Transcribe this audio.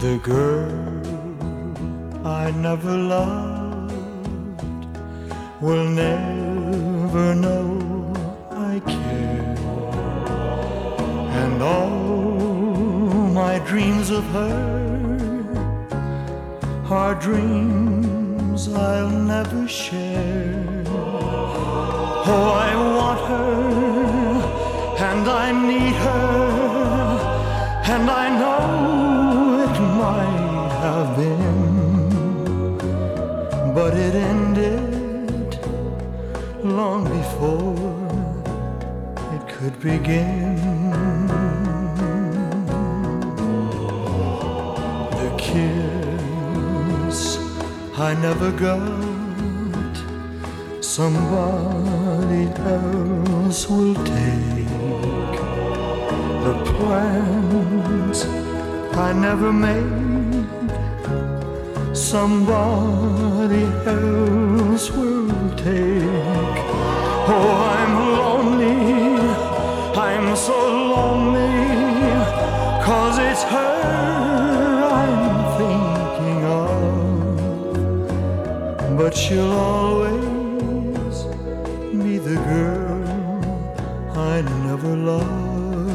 The girl I never loved will never know I care. And all my dreams of her are dreams I'll never share. Oh, I want her and I need her, and I know been, but it ended long before it could begin. The kiss I never got, somebody else will take. The plans I never made, somebody else will take. Oh, I'm lonely, I'm so lonely, cause it's her I'm thinking of. But she'll always be the girl I never loved.